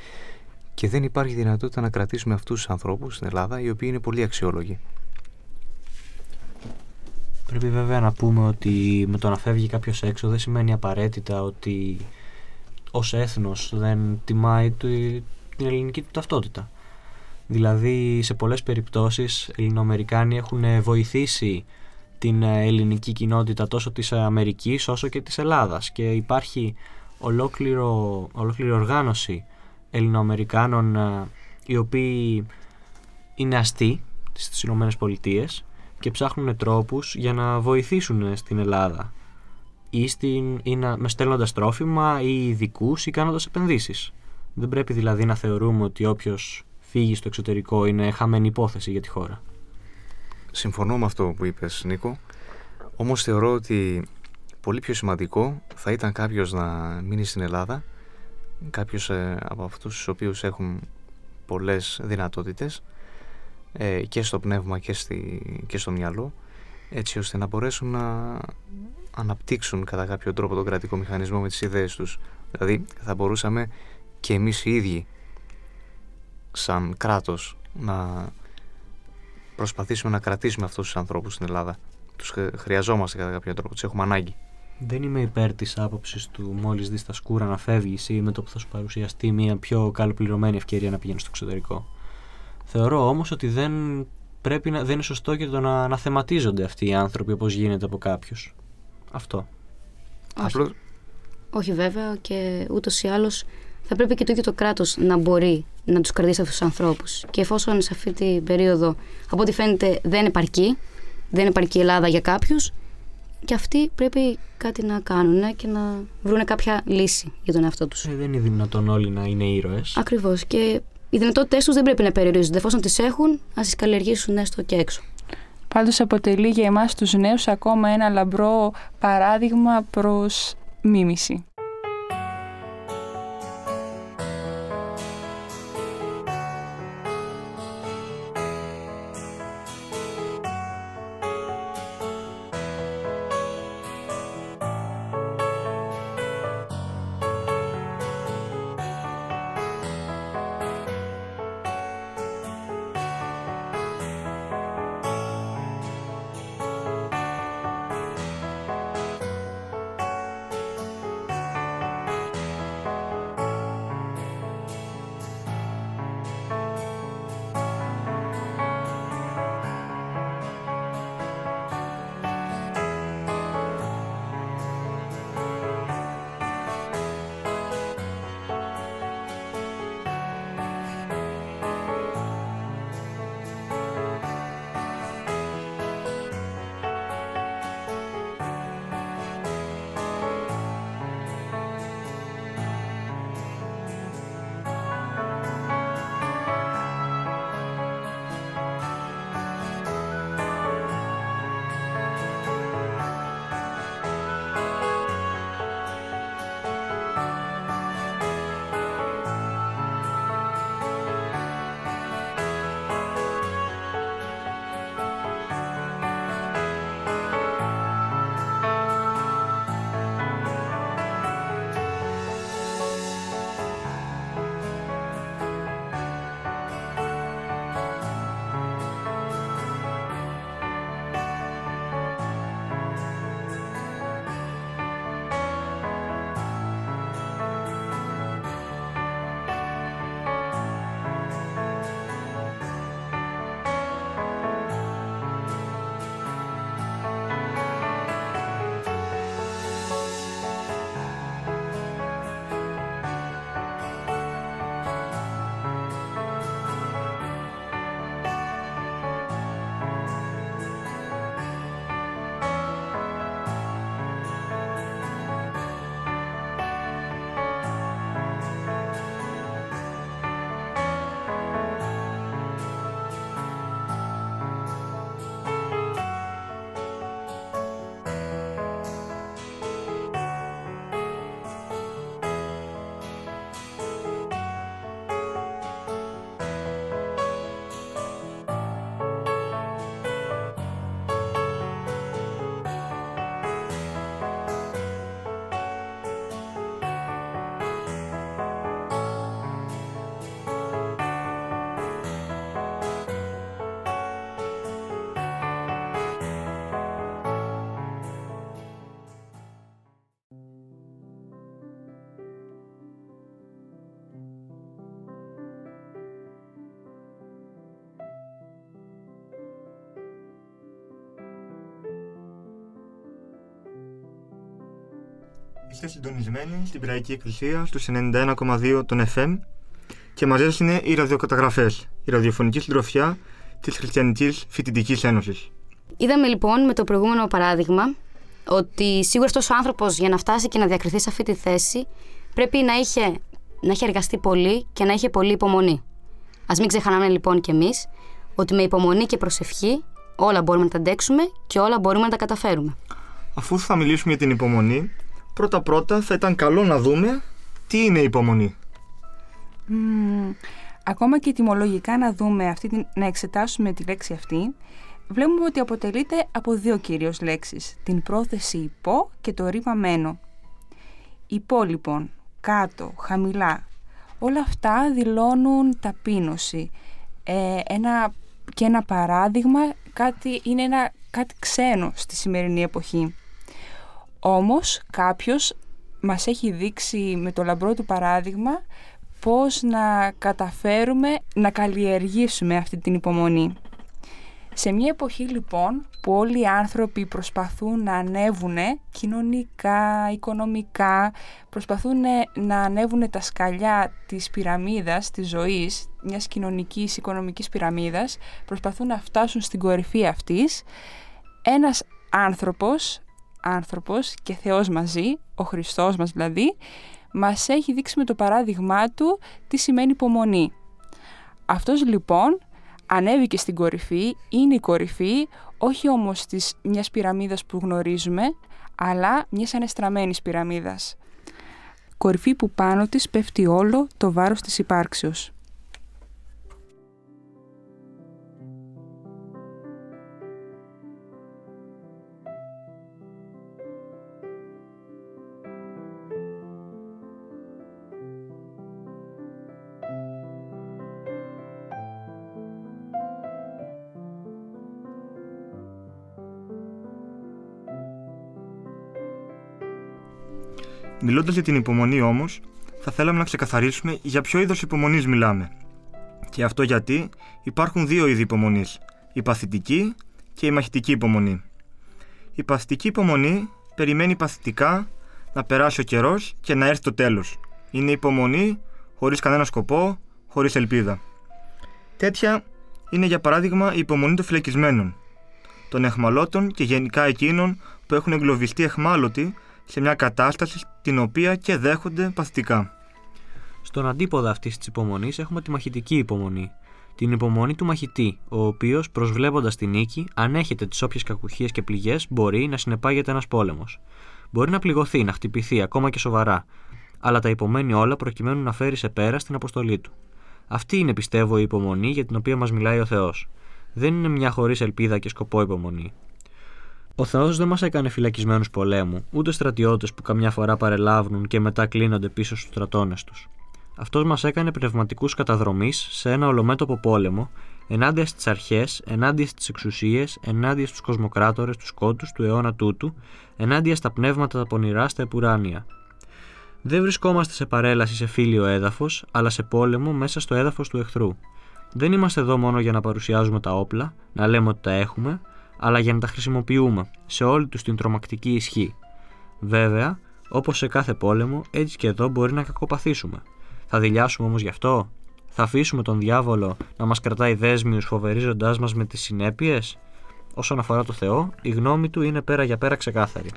και δεν υπάρχει δυνατότητα να κρατήσουμε αυτούς τους ανθρώπους στην Ελλάδα οι οποίοι είναι πολύ αξιόλογοι. Πρέπει βέβαια να πούμε ότι με το να φεύγει κάποιος έξω δεν σημαίνει απαραίτητα ότι ως έθνος δεν τιμάει την ελληνική του ταυτότητα. Δηλαδή σε πολλές περιπτώσεις οι Ελληνοαμερικάνοι έχουν βοηθήσει την ελληνική κοινότητα τόσο της Αμερικής όσο και της Ελλάδας και υπάρχει ολόκληρο, ολόκληρη οργάνωση Ελληνοαμερικάνων ε, οι οποίοι είναι αστεί στις Ηνωμένες Πολιτείες και ψάχνουν τρόπους για να βοηθήσουν στην Ελλάδα ή, στην, ή να, με στέλνοντας τρόφιμα ή ειδικούς ή κάνοντας επενδύσεις. Δεν πρέπει δηλαδή να θεωρούμε ότι όποιος φύγει στο εξωτερικό είναι χαμένη υπόθεση για τη χώρα. Συμφωνώ με αυτό που είπες Νίκο, όμως θεωρώ ότι πολύ πιο σημαντικό θα ήταν κάποιος να μείνει στην Ελλάδα, κάποιος ε, από αυτούς τους οποίους έχουν πολλές δυνατότητες ε, και στο πνεύμα και, στη, και στο μυαλό, έτσι ώστε να μπορέσουν να αναπτύξουν κατά κάποιο τρόπο τον κρατικό μηχανισμό με τις ιδέες τους. Δηλαδή θα μπορούσαμε και εμείς οι ίδιοι σαν κράτος να προσπαθήσουμε να κρατήσουμε αυτούς τους ανθρώπους στην Ελλάδα. Τους χρ- χρειαζόμαστε κατά κάποιο τρόπο, τους έχουμε ανάγκη. Δεν είμαι υπέρ της άποψης του μόλις δεις τα σκούρα να φεύγεις ή με το που θα σου παρουσιαστεί μια πιο καλοπληρωμένη ευκαιρία να πηγαίνεις στο εξωτερικό. Θεωρώ όμως ότι δεν, πρέπει να, δεν είναι σωστό και το να, να θεματίζονται αυτοί οι άνθρωποι όπως γίνεται από κάποιους. Αυτό. Όχι. Απλώς, Όχι βέβαια και ούτως ή άλλως θα πρέπει και το ίδιο το κράτος να μπορεί να τους κρατήσει αυτούς τους ανθρώπους. Και εφόσον σε αυτή την περίοδο, από ό,τι φαίνεται, δεν επαρκεί, δεν επαρκεί η Ελλάδα για κάποιους, και αυτοί πρέπει κάτι να κάνουν και να βρουν κάποια λύση για τον εαυτό τους. Ε, δεν είναι δυνατόν όλοι να είναι ήρωες. Ακριβώς. Και οι δυνατότητές τους δεν πρέπει να περιορίζονται. Εφόσον τις έχουν, ας τις καλλιεργήσουν έστω και έξω. Πάντως αποτελεί για εμάς τους νέους ακόμα ένα λαμπρό παράδειγμα προς μίμηση. Είστε συντονισμένοι στην Πυραϊκή Εκκλησία στους 91,2 των FM και μαζί σας είναι οι ραδιοκαταγραφές, η ραδιοφωνική συντροφιά της Χριστιανικής Φοιτητικής Ένωσης. Είδαμε λοιπόν με το προηγούμενο παράδειγμα ότι σίγουρα αυτό ο άνθρωπος για να φτάσει και να διακριθεί σε αυτή τη θέση πρέπει να είχε, να είχε εργαστεί πολύ και να είχε πολύ υπομονή. Α μην ξεχνάμε λοιπόν κι εμείς ότι με υπομονή και προσευχή όλα μπορούμε να τα αντέξουμε και όλα μπορούμε να τα καταφέρουμε. Αφού θα μιλήσουμε για την υπομονή, πρώτα-πρώτα θα ήταν καλό να δούμε τι είναι η υπομονή. Μμμ, ακόμα και ετυμολογικά να δούμε αυτή την, να εξετάσουμε τη λέξη αυτή, βλέπουμε ότι αποτελείται από δύο κυρίως λέξεις, την πρόθεση υπό και το ρήμα μένω. Υπό λοιπόν, κάτω, χαμηλά. Όλα αυτά δηλώνουν ταπείνωση. Ε, ένα, και ένα παράδειγμα κάτι, είναι ένα, κάτι ξένο στη σημερινή εποχή. Όμως κάποιος μας έχει δείξει με το λαμπρό του παράδειγμα πώς να καταφέρουμε να καλλιεργήσουμε αυτή την υπομονή. Σε μια εποχή λοιπόν που όλοι οι άνθρωποι προσπαθούν να ανέβουν κοινωνικά, οικονομικά, προσπαθούν να ανέβουν τα σκαλιά της πυραμίδας της ζωής, μιας κοινωνικής, οικονομικής πυραμίδας, προσπαθούν να φτάσουν στην κορυφή αυτής, ένας άνθρωπος, άνθρωπος και Θεός μαζί, ο Χριστός μας δηλαδή, μας έχει δείξει με το παράδειγμά του τι σημαίνει υπομονή. Αυτός λοιπόν ανέβηκε στην κορυφή, είναι η κορυφή, όχι όμως της μιας πυραμίδας που γνωρίζουμε, αλλά μιας ανεστραμμένης πυραμίδας. Κορυφή που πάνω της πέφτει όλο το βάρος της υπάρξεως. Μιλώντας για την υπομονή όμως, θα θέλαμε να ξεκαθαρίσουμε για ποιο είδος υπομονής μιλάμε. Και αυτό γιατί υπάρχουν δύο είδη υπομονής: η παθητική και η μαχητική υπομονή. Η παθητική υπομονή περιμένει παθητικά να περάσει ο καιρός και να έρθει το τέλος. Είναι υπομονή χωρίς κανένα σκοπό, χωρίς ελπίδα. Τέτοια είναι για παράδειγμα η υπομονή των φυλακισμένων, των εχμαλώτων και γενικά εκείνων που έχουν εγκλωβιστεί εχμάλωτοι σε μια κατάσταση την οποία και δέχονται παθητικά. Στον αντίποδα αυτής της υπομονής έχουμε τη μαχητική υπομονή. Την υπομονή του μαχητή, ο οποίος, προσβλέποντας την νίκη, ανέχεται τις όποιες κακουχίες και πληγές μπορεί να συνεπάγεται ένας πόλεμος. Μπορεί να πληγωθεί, να χτυπηθεί, ακόμα και σοβαρά, αλλά τα υπομένει όλα προκειμένου να φέρει σε πέρα στην αποστολή του. Αυτή είναι, πιστεύω, η υπομονή για την οποία μας μιλάει ο Θεός. Δεν είναι μια χωρίς ελπίδα και σκοπό υπομονή. Ο Θεός δεν μας έκανε φυλακισμένους πολέμου, ούτε στρατιώτες που καμιά φορά παρελάβουν και μετά κλείνονται πίσω στους στρατώνες τους. Αυτός μας έκανε πνευματικούς καταδρομής σε ένα ολομέτωπο πόλεμο, ενάντια στις αρχές, ενάντια στις εξουσίες, ενάντια στους κοσμοκράτορες, τους κότου του αιώνα τούτου, ενάντια στα πνεύματα τα πονηρά στα επουράνια. Δεν βρισκόμαστε σε παρέλαση σε φίλιο έδαφος, αλλά σε πόλεμο μέσα στο έδαφος του εχθρού. Δεν είμαστε εδώ μόνο για να παρουσιάζουμε τα όπλα, να λέμε ότι τα έχουμε, αλλά για να τα χρησιμοποιούμε σε όλη τους την τρομακτική ισχύ. Βέβαια, όπως σε κάθε πόλεμο, έτσι και εδώ μπορεί να κακοπαθήσουμε. Θα δηλιάσουμε όμως γι' αυτό, θα αφήσουμε τον διάβολο να μας κρατάει δέσμιου φοβερίζοντάς μας με τις συνέπειες; Όσον αφορά το Θεό, η γνώμη του είναι πέρα για πέρα ξεκάθαρη.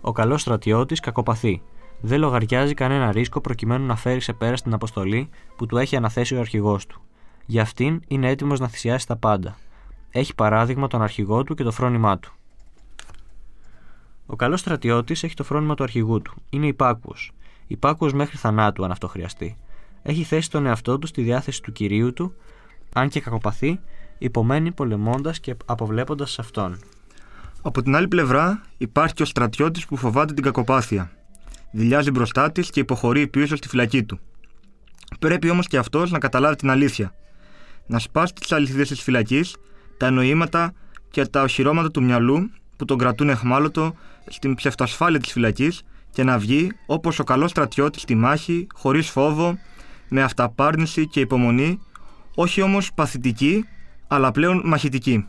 Ο καλός στρατιώτης κακοπαθεί. Δεν λογαριάζει κανένα ρίσκο προκειμένου να φέρει σε πέρα στην αποστολή που του έχει αναθέσει ο αρχηγός του. Για αυτήν είναι έτοιμος να θυσιάσει τα πάντα. Έχει παράδειγμα τον αρχηγό του και το φρόνημά του. Ο καλός στρατιώτης έχει το φρόνημα του αρχηγού του. Είναι υπάκουος. Υπάκουος μέχρι θανάτου, αν αυτό χρειαστεί. Έχει θέσει τον εαυτό του στη διάθεση του κυρίου του, αν και κακοπαθεί, υπομένει πολεμώντας και αποβλέποντας σε αυτόν. Από την άλλη πλευρά, υπάρχει και ο στρατιώτης που φοβάται την κακοπάθεια. Δηλιάζει μπροστά της και υποχωρεί πίσω στη φυλακή του. Πρέπει όμως και αυτός να καταλάβει την αλήθεια να σπάσει τις αληθίδες της φυλακής, τα εννοήματα και τα οχυρώματα του μυαλού που τον κρατούν εχμάλωτο στην ψευτασφάλεια της φυλακής και να βγει όπως ο καλός στρατιώτης στη μάχη, χωρίς φόβο, με αυταπάρνηση και υπομονή, όχι όμως παθητική, αλλά πλέον μαχητική.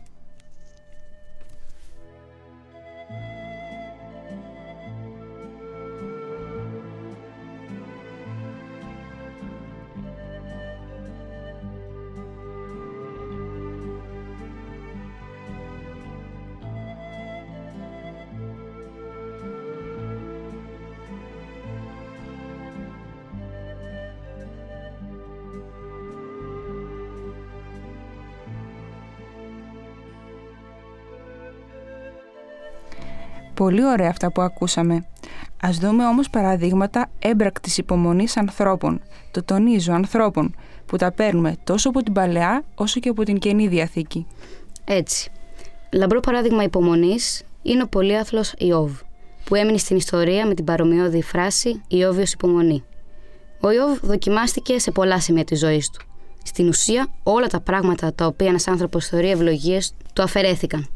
Πολύ ωραία αυτά που ακούσαμε. Ας δούμε όμως παραδείγματα έμπρακτης υπομονής ανθρώπων. Το τονίζω ανθρώπων που τα παίρνουμε τόσο από την Παλαιά όσο και από την Καινή Διαθήκη. Έτσι. Λαμπρό παράδειγμα υπομονής είναι ο πολύαθλος Ιώβ. που έμεινε στην ιστορία με την παρομοιώδη φράση «Ιώβιος υπομονή». Ο Ιώβ δοκιμάστηκε σε πολλά σημεία της ζωής του. Στην ουσία, όλα τα πράγματα τα οποία ένας άνθρωπος θεωρεί ευλογίες του αφαιρέθηκαν.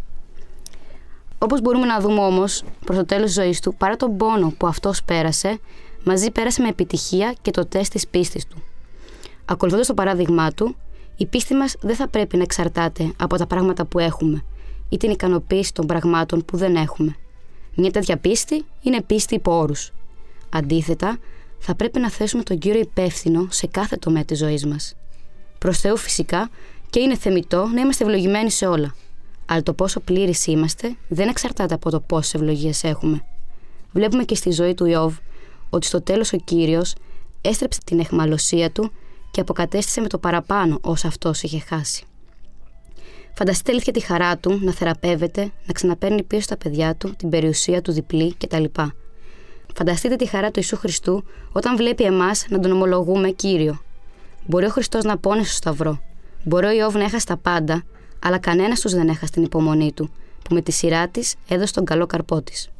Όπως μπορούμε να δούμε όμως, προς το τέλος της ζωής του, παρά τον πόνο που αυτός πέρασε, μαζί πέρασε με επιτυχία και το τεστ της πίστης του. Ακολουθώντας το παράδειγμά του, η πίστη μας δεν θα πρέπει να εξαρτάται από τα πράγματα που έχουμε ή την ικανοποίηση των πραγμάτων που δεν έχουμε. Μια τέτοια πίστη είναι πίστη υπό όρους. Αντίθετα, θα πρέπει να θέσουμε τον Κύριο υπεύθυνο σε κάθε τομέα της ζωής μας. Προς Θεού φυσικά και είναι θεμητό να είμαστε ευλογημένοι σε όλα. Αλλά το πόσο πλήρης είμαστε δεν εξαρτάται από το πόσες ευλογίες έχουμε. Βλέπουμε και στη ζωή του Ιώβ ότι στο τέλος ο κύριος έστρεψε την εχμαλωσία του και αποκατέστησε με το παραπάνω όσα αυτός είχε χάσει. Φανταστείτε αλήθεια τη χαρά του να θεραπεύεται, να ξαναπαίρνει πίσω στα παιδιά του την περιουσία του διπλή κτλ. Φανταστείτε τη χαρά του Ιησού Χριστού όταν βλέπει εμάς να τον ομολογούμε κύριο. Μπορεί ο Χριστός να πόνεσε στο σταυρό. Μπορεί ο Ιώβ να έχασε τα πάντα, αλλά κανένας τους δεν έχασε την υπομονή του, που με τη σειρά της έδωσε τον καλό καρπό της.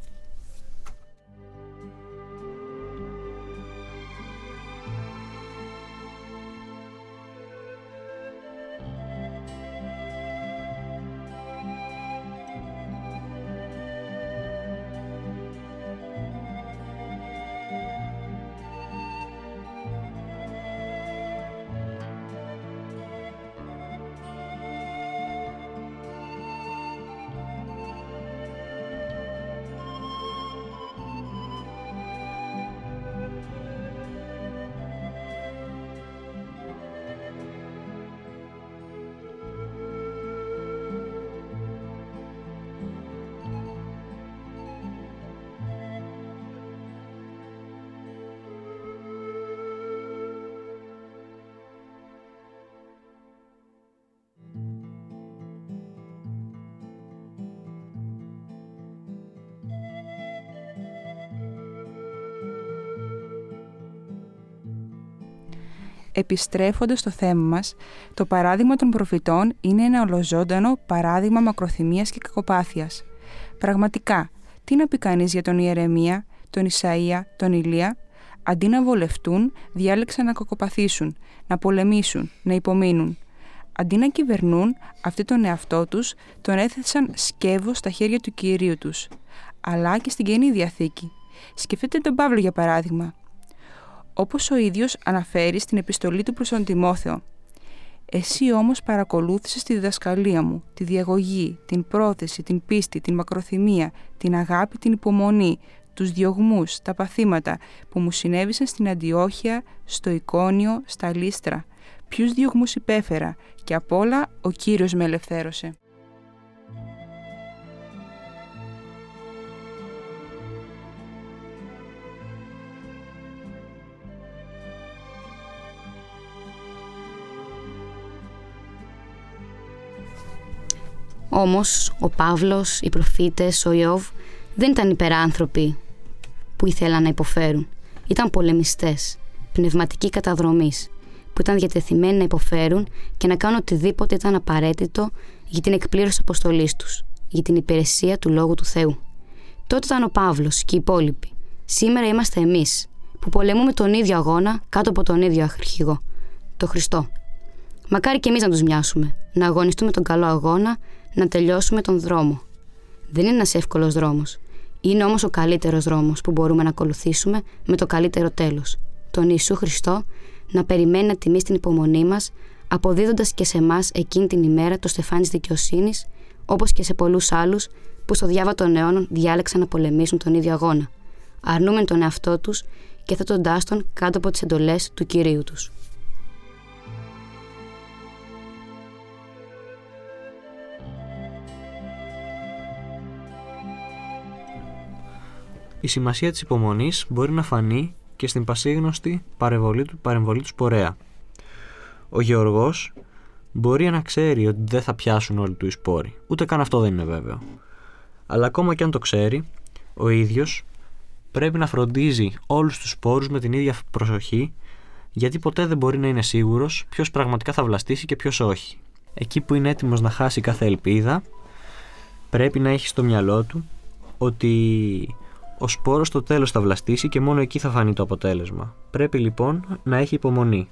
Επιστρέφοντας στο θέμα μας, το παράδειγμα των προφητών είναι ένα ολοζώντανο παράδειγμα μακροθυμίας και κακοπάθειας. Πραγματικά, τι να πει κανείς για τον Ιερεμία, τον Ισαΐα, τον Ηλία, αντί να βολευτούν, διάλεξαν να κακοπαθήσουν, να πολεμήσουν, να υπομείνουν. Αντί να κυβερνούν, αυτοί τον εαυτό τους τον έθεσαν σκεύος στα χέρια του Κυρίου τους, αλλά και στην Καινή Διαθήκη. Σκεφτείτε τον Παύλο για παράδειγμα, όπως ο ίδιος αναφέρει στην επιστολή του προς τον Τιμόθεο. Εσύ όμως παρακολούθησες τη διδασκαλία μου, τη διαγωγή, την πρόθεση, την πίστη, την μακροθυμία, την αγάπη, την υπομονή, τους διωγμούς, τα παθήματα που μου συνέβησαν στην Αντιόχεια, στο Εικόνιο, στα Λίστρα. Ποιους διωγμούς υπέφερα και απ' όλα ο Κύριος με ελευθέρωσε. Όμως ο Παύλος, οι προφήτες, ο Ιώβ δεν ήταν υπεράνθρωποι που ήθελαν να υποφέρουν. Ήταν πολεμιστές, πνευματικοί καταδρομής, που ήταν διατεθειμένοι να υποφέρουν και να κάνουν οτιδήποτε ήταν απαραίτητο για την εκπλήρωση αποστολής τους, για την υπηρεσία του λόγου του Θεού. Τότε ήταν ο Παύλος και οι υπόλοιποι. Σήμερα είμαστε εμείς, που πολεμούμε τον ίδιο αγώνα κάτω από τον ίδιο αρχηγό, το Χριστό. Μακάρι και εμείς να τους μοιάσουμε, να αγωνιστούμε τον καλό αγώνα να τελειώσουμε τον δρόμο. Δεν είναι ένας εύκολος δρόμος. Είναι όμως ο καλύτερος δρόμος που μπορούμε να ακολουθήσουμε με το καλύτερο τέλος. Τον Ιησού Χριστό να περιμένει να τιμήσει την υπομονή μας, αποδίδοντας και σε εμάς εκείνη την ημέρα το στεφάνι της δικαιοσύνης, όπως και σε πολλούς άλλους που στο διάβα των αιώνων διάλεξαν να πολεμήσουν τον ίδιο αγώνα. Αρνούμεν τον εαυτό τους και θέτοντάς τον κάτω από τις εντολές του κυρίου τους. Η σημασία της υπομονής μπορεί να φανεί και στην πασίγνωστη παρεμβολή του, παρεμβολή του σπορέα. Ο Γεωργός μπορεί να ξέρει ότι δεν θα πιάσουν όλοι του οι σπόροι. Ούτε καν αυτό δεν είναι βέβαιο. Αλλά ακόμα και αν το ξέρει, ο ίδιος πρέπει να φροντίζει όλους τους σπόρους με την ίδια προσοχή γιατί ποτέ δεν μπορεί να είναι σίγουρος ποιος πραγματικά θα βλαστήσει και ποιος όχι. Εκεί που είναι έτοιμος να χάσει κάθε ελπίδα πρέπει να έχει στο μυαλό του ότι ο σπόρος στο τέλος θα βλαστήσει και μόνο εκεί θα φανεί το αποτέλεσμα. Πρέπει λοιπόν να έχει υπομονή.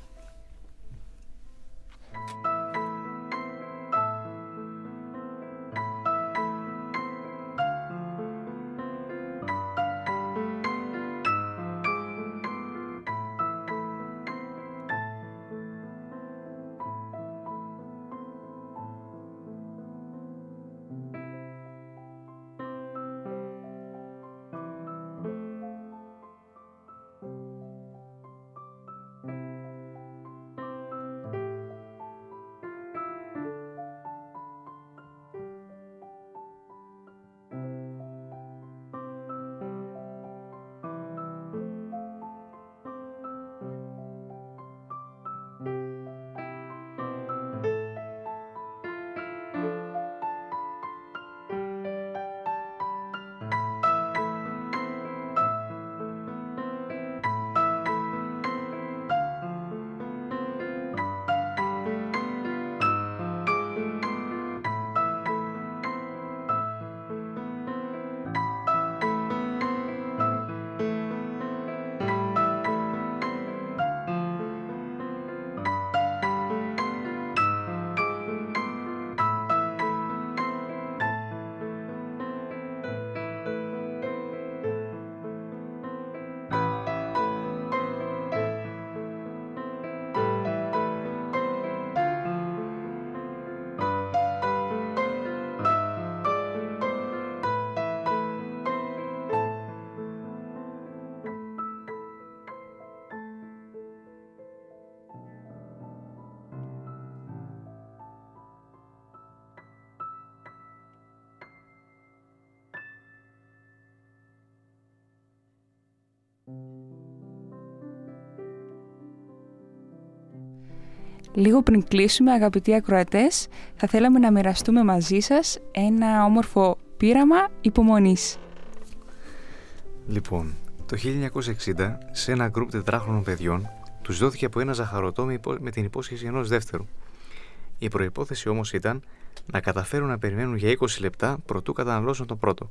Λίγο πριν κλείσουμε, αγαπητοί ακροατές, θα θέλαμε να μοιραστούμε μαζί σας ένα όμορφο πείραμα υπομονής. Λοιπόν, το 1960, σε ένα γκρουπ τετράχρονων παιδιών, τους δόθηκε από ένα ζαχαρωτό με, υπό... με την υπόσχεση ενός δεύτερου. Η προϋπόθεση όμως ήταν να καταφέρουν να περιμένουν για 20 λεπτά προτού καταναλώσουν τον πρώτο.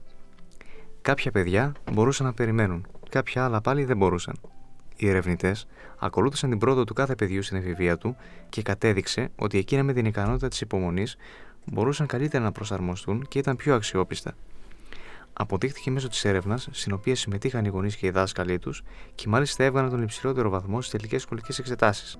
Κάποια παιδιά μπορούσαν να περιμένουν, κάποια άλλα πάλι δεν μπορούσαν. Οι ερευνητές ακολούθησαν την πρόοδο του κάθε παιδιού στην εφηβεία του και κατέδειξε ότι εκείνα με την ικανότητα της υπομονής μπορούσαν καλύτερα να προσαρμοστούν και ήταν πιο αξιόπιστα. Αποδείχθηκε μέσω της έρευνας, στην οποία συμμετείχαν οι γονείς και οι δάσκαλοι τους και μάλιστα έβγαλαν τον υψηλότερο βαθμό στις τελικές σχολικές εξετάσεις.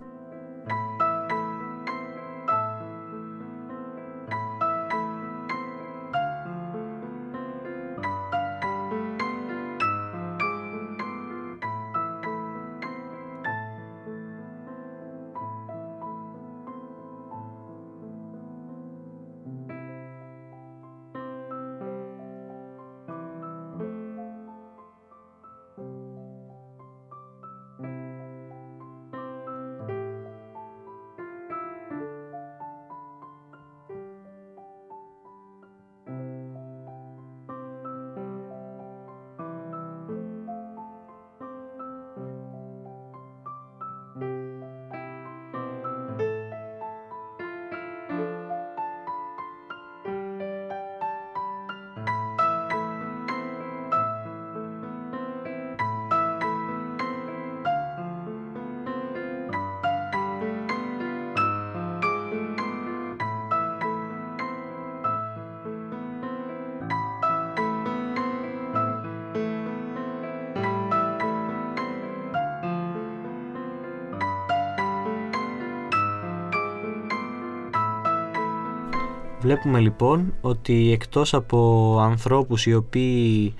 Βλέπουμε λοιπόν ότι εκτός από ανθρώπους οι οποίοι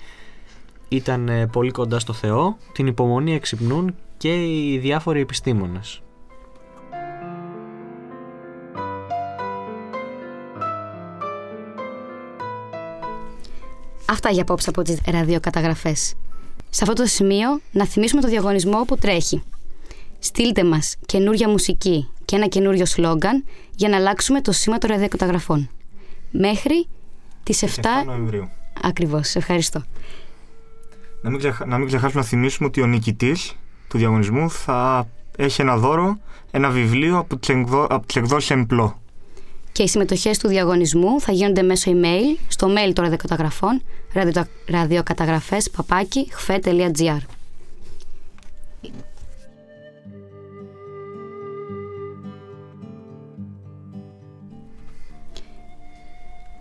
ήταν ε, πολύ κοντά στο Θεό, την υπομονή εξυμνούν και οι διάφοροι επιστήμονες. Αυτά για απόψε από τις ραδιοκαταγραφές. Σε αυτό το σημείο να θυμίσουμε το διαγωνισμό που τρέχει. Στείλτε μας καινούρια μουσική και ένα καινούριο σλόγκαν για να αλλάξουμε το σήμα των ραδιοκαταγραφών. Μέχρι τις 7, 7 Νοεμβρίου. Ακριβώς, ευχαριστώ. Να μην, ξεχα... να μην ξεχάσουμε να θυμίσουμε ότι ο νικητής του διαγωνισμού θα έχει ένα δώρο, ένα βιβλίο από τις, εκδο... από τις εκδόσεις Εμπλό. Και οι συμμετοχές του διαγωνισμού θα γίνονται μέσω email στο mail των ραδιοκαταγραφών ραδιοκαταγραφές παπάκι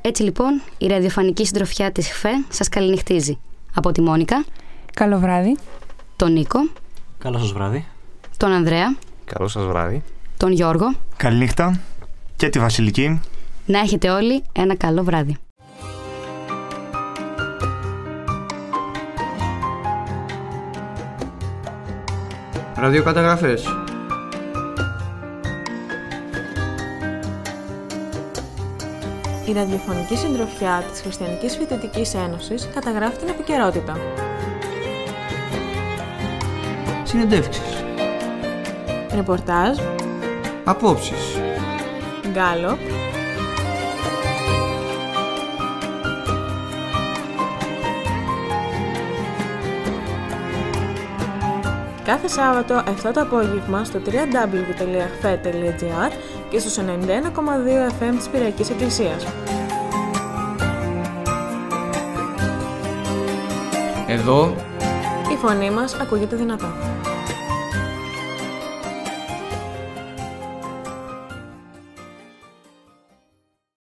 Έτσι λοιπόν, η ραδιοφωνική συντροφιά της ΧΦΕ σας καληνυχτίζει. Από τη Μόνικα, Καλό βράδυ. τον Νίκο, Καλό σας βράδυ. τον Ανδρέα, Καλό σας βράδυ. τον Γιώργο. Καληνύχτα και τη Βασιλική. Να έχετε όλοι ένα καλό βράδυ. Ραδιοκαταγραφές. Η ραδιοφωνική συντροφιά της Χριστιανικής Φοιτητικής Ένωσης καταγράφει την επικαιρότητα. Συνεντεύξεις. Ρεπορτάζ, Απόψεις. γκάλοπ, Κάθε Σάββατο 7 το απόγευμα στο www.hfe.gr και στους 91,2 FM της Πυριακής Εκκλησίας. Εδώ Η φωνή μας ακούγεται δυνατά.